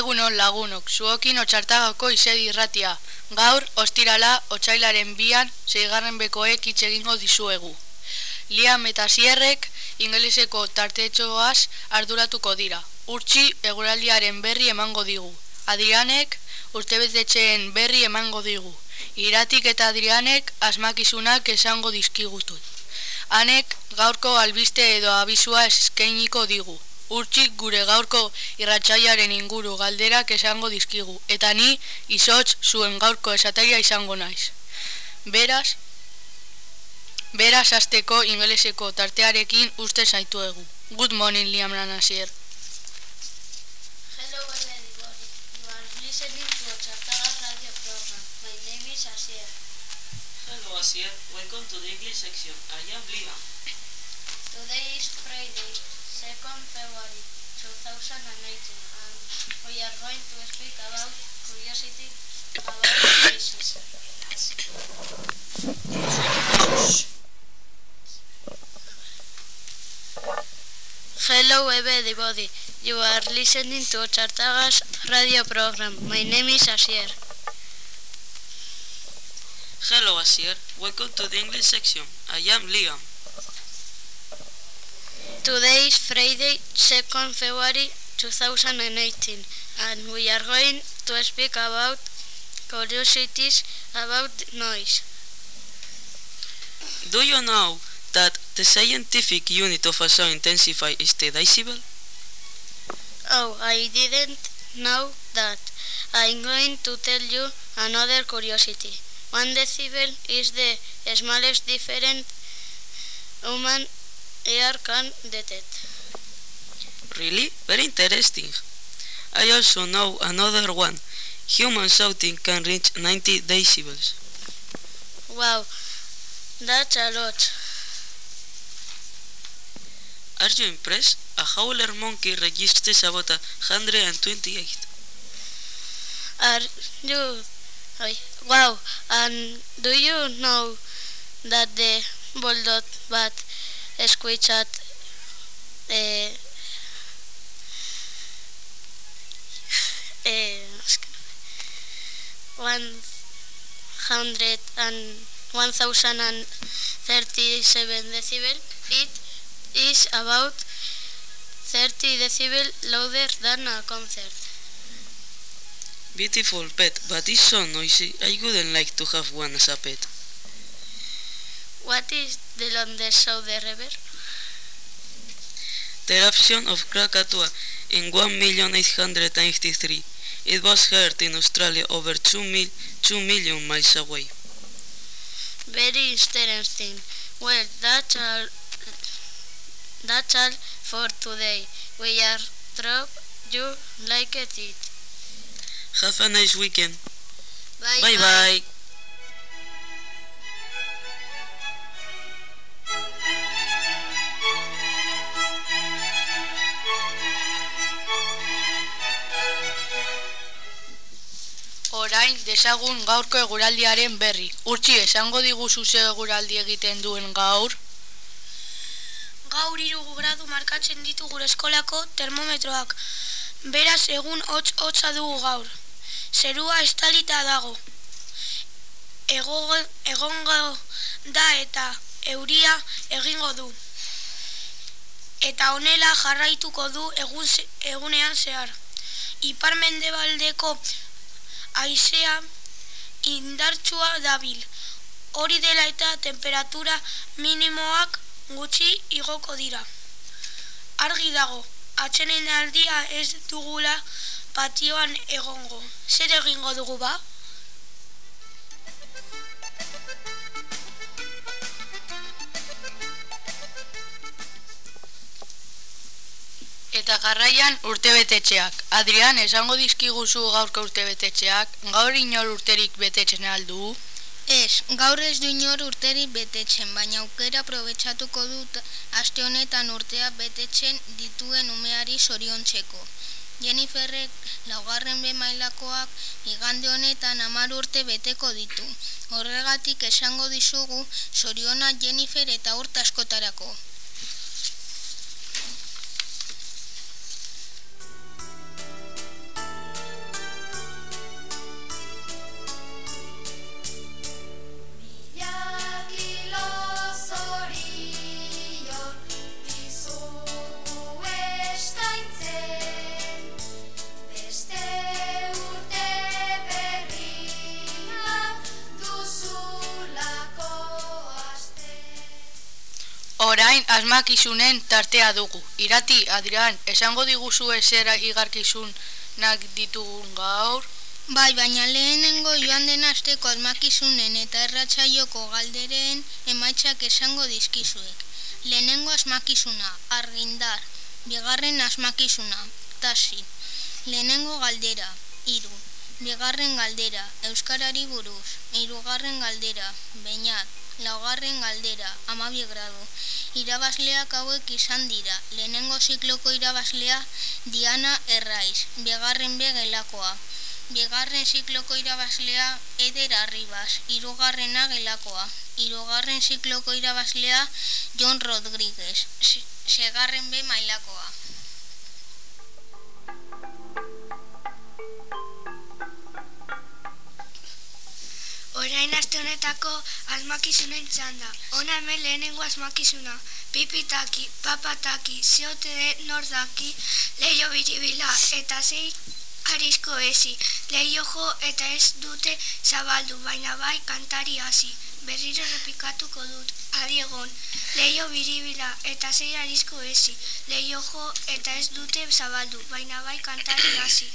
Egunon lagunok, zuokin otxartagako izedi irratia. Gaur, ostirala, otxailaren bian, zeigarren bekoek hitz egingo dizuegu. Liam eta Sierrek, ingeleseko tartetxoaz arduratuko dira. Urtsi, eguraldiaren berri emango digu. Adrianek, urtebetetxeen berri emango digu. Iratik eta Adrianek, asmakizunak esango dizkigutut. Hanek, gaurko albiste edo abizua eskainiko digu. Urtsik gure gaurko irratsailaren inguru galderak esango dizkigu, eta ni izotz zuen gaurko esateria izango naiz. Beraz, beraz azteko ingeleseko tartearekin uste zaituegu. Good morning, Liam Ranasier. Hello everybody. You are listening to Chartagas radio program. My name is Asier. Hello Asier, welcome to the English section. I am Liam. Today is Friday, 2nd February 2018 and we are going to speak about curiosity about places. Hello everybody. You are listening to Chartagas radio program. My name is Asier. Hello Asier, welcome to the English section. I am Liam. Today is Friday, 2nd February 2018, and we are going to speak about curiosities about noise. Do you know that the scientific unit of a sound intensify is the decibel? Oh, I didn't know that. I'm going to tell you another curiosity. One decibel is the smallest difference human ear can detect. Really? Very interesting. I also know another one. Human shouting can reach 90 decibels. Wow, that's a lot. Are you impressed? A howler monkey registers about 128. Are you... Wow, and do you know that the bulldog bat squeaks at uh, uh, 100 and 1037 decibel? It is about 30 decibel louder than a concert. Beautiful pet, but it's so noisy. I wouldn't like to have one as a pet. What is the longest sound ever? The eruption of Krakatoa in 1,893. It was heard in Australia over 2, mil, 2 million miles away. Very interesting. Well, that's all. That's all for today. We are drop you like it. Have a nice weekend. Bye Bye bye. Orain, desagun gaurko eguraldiaren berri. Urtsi, esango diguzu ze eguraldi egiten duen gaur? Gaur hiru gradu markatzen ditu gure eskolako termometroak. Beraz egun hotz hotza dugu gaur. Zerua estalita dago. Ego, egongo da eta euria egingo du. Eta honela jarraituko du egun, egunean zehar. Ipar mendebaldeko aizea indartsua dabil. Hori dela eta temperatura minimoak gutxi igoko dira. Argi dago, atxenen aldia ez dugula patioan egongo. Zer egingo dugu ba? Eta jarraian urtebetetxeak. Adrian, esango dizkiguzu gaurko urtebetetxeak, gaur inor urterik betetzen aldu? Ez, gaur ez du inor urterik betetzen, baina aukera aprobetsatuko dut aste honetan urtea betetzen dituen umeari zoriontzeko. Jenniferrek laugarren be mailakoak igande honetan hamar urte beteko ditu. Horregatik esango dizugu zoriona Jennifer eta urte askotarako. Asmakizunen tartea dugu. Irati, Adrian, esango diguzu esera igarkizunak ditugun gaur? Bai, baina lehenengo joan den asteko asmakizunen eta erratzaioko galderen emaitzak esango dizkizuek. Lehenengo asmakizuna, argindar. Bigarren asmakizuna, tasi. Lehenengo galdera, hiru. Bigarren galdera, euskarari buruz. Hirugarren galdera, beinat. Laugarren galdera, amabi gradu. Irabazleak hauek izan dira. Lehenengo zikloko irabazlea, Diana Erraiz. Bigarren begelakoa. Bigarren zikloko irabazlea Eder Arribas, hirugarrena gelakoa. Hirugarren zikloko irabazlea John Rodriguez, segarren be mailakoa. Aste honetako asmakizunen txanda. Ona hemen lehenengo asmakizuna. Pipitaki, papataki, zeote nordaki, leio biribila eta zei Arisko ezi, leio jo eta ez dute zabaldu, baina bai kantari hasi. Berriro repikatuko dut, adiegon, leio biribila eta zei arisko ezi, leio jo eta ez dute zabaldu, baina bai kantari hasi.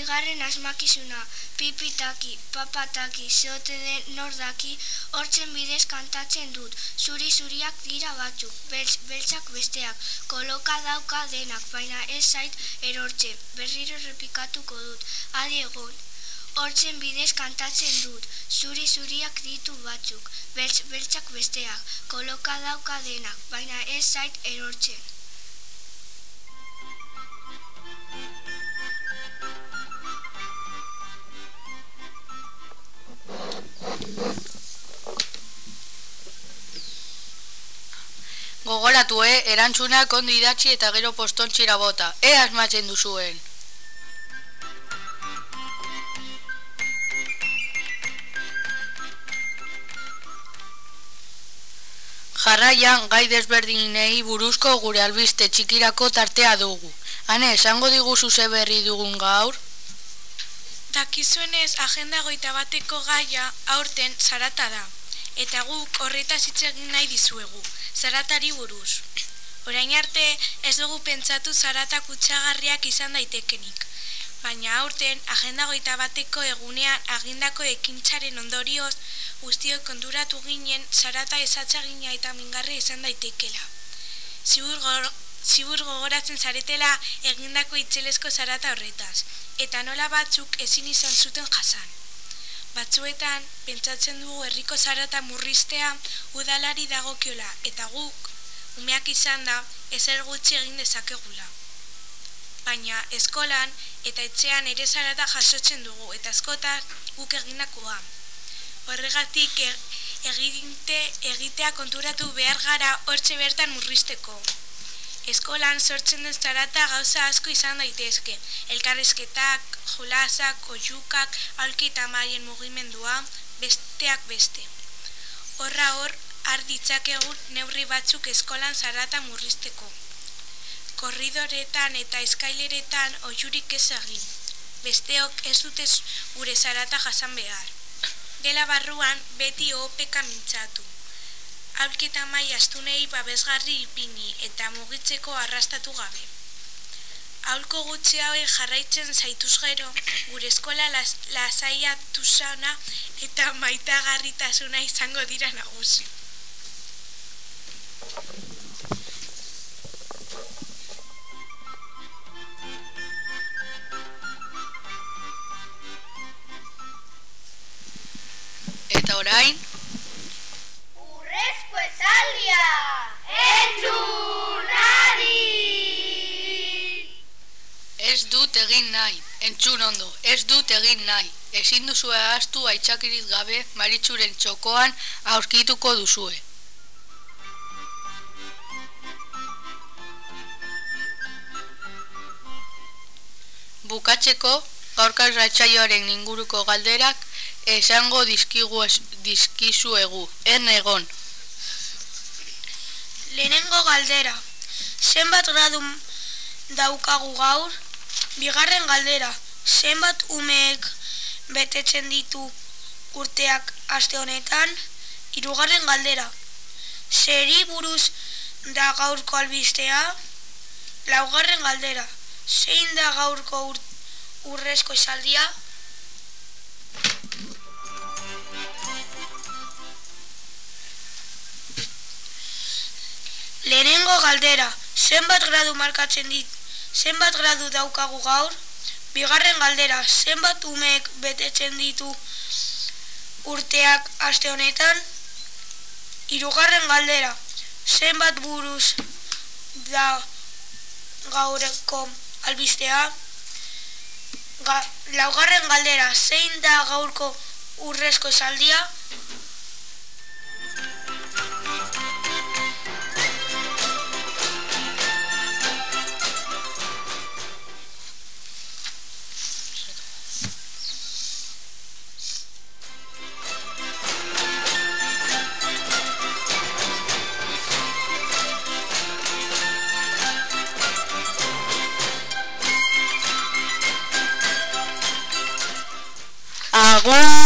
Bigarren asmakizuna, pipitaki, papataki, zeote den nordaki, hortzen bidez kantatzen dut, zuri-zuriak dira batzuk, beltz, beltzak besteak, koloka dauka denak, baina ez zait erortzen, berriro repikatuko dut, adiegon, hortzen bidez kantatzen dut, zuri-zuriak ditu batzuk, beltz, beltzak besteak, koloka dauka denak, baina ez zait erortzen. Gogoratu, eh? Erantzunak ondo idatzi eta gero postontxira bota. E asmatzen duzuen. Jarraian, gai desberdinei buruzko gure albiste txikirako tartea dugu. Hane, esango diguzu ze berri dugun gaur? Dakizuenez, agenda goita bateko gaia aurten zarata da. Eta guk horretaz hitz egin nahi dizuegu zaratari buruz. Orain arte ez dugu pentsatu zarata kutsagarriak izan daitekenik. Baina aurten agenda goita bateko egunean agindako ekintzaren ondorioz guztiok konturatu ginen zarata esatzagina eta mingarri izan daitekela. Ziur, zibur gogoratzen zaretela egindako itzelezko zarata horretaz, eta nola batzuk ezin izan zuten jasan. Batzuetan, pentsatzen dugu herriko zarata murriztea udalari dagokiola eta guk, umeak izan da, ezer gutxi egin dezakegula. Baina eskolan eta etxean ere zarata jasotzen dugu eta askotan guk eginakoa. Horregatik e, egite, egitea konturatu behar gara hortxe bertan murrizteko. Eskolan sortzen den zarata gauza asko izan daitezke. Elkarrezketak, jolasak, ojukak, aulki eta maien mugimendua, besteak beste. Horra hor, arditzak egun neurri batzuk eskolan zarata murrizteko. Korridoretan eta eskaileretan ojurik ez egin. Besteok ez dute gure zarata jasan behar. Gela barruan beti opeka mintzatu aurketa mai astunei babesgarri ipini eta mugitzeko arrastatu gabe. Aulko gutxi hauek jarraitzen zaituz gero, gure eskola lasaia tusana eta maitagarritasuna izango dira nagusi. Entzun ondo, ez dut egin nahi. Ezin duzu ahaztu aitzakirit gabe maritzuren txokoan aurkituko duzue. Bukatzeko, gaurkaz ratxaioaren inguruko galderak esango dizkigu dizkizuegu, ern egon. Lehenengo galdera, zenbat gradu daukagu gaur? Bigarren galdera, zenbat umeek betetzen ditu urteak aste honetan? Hirugarren galdera. Zeri buruz da gaurko albistea? Laugarren galdera. Zein da gaurko ur urrezko esaldia? Lehenengo galdera, zenbat gradu markatzen dit, zenbat gradu daukagu gaur? Bigarren galdera, zenbat umeek betetzen ditu urteak aste honetan? Hirugarren galdera, zenbat buruz da gaurko albistea? Ga, laugarren galdera, zein da gaurko urrezko esaldia? Yeah.